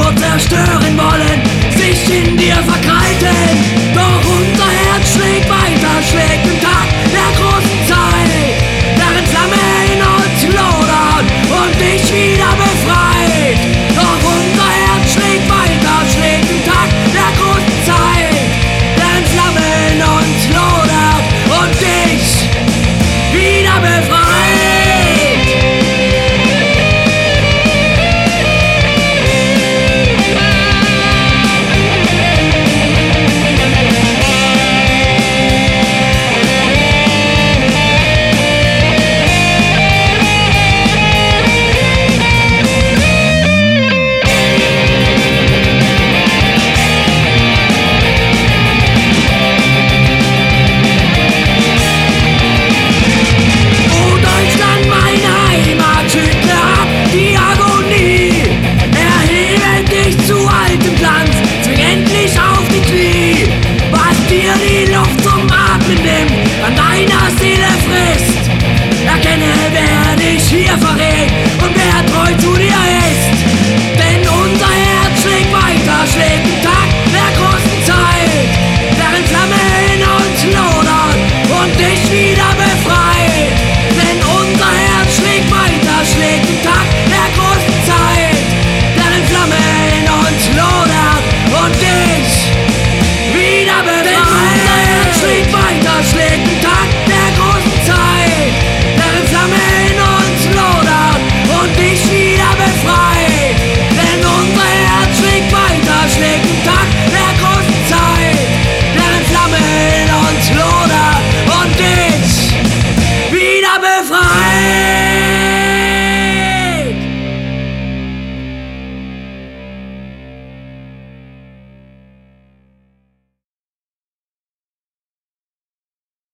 What there's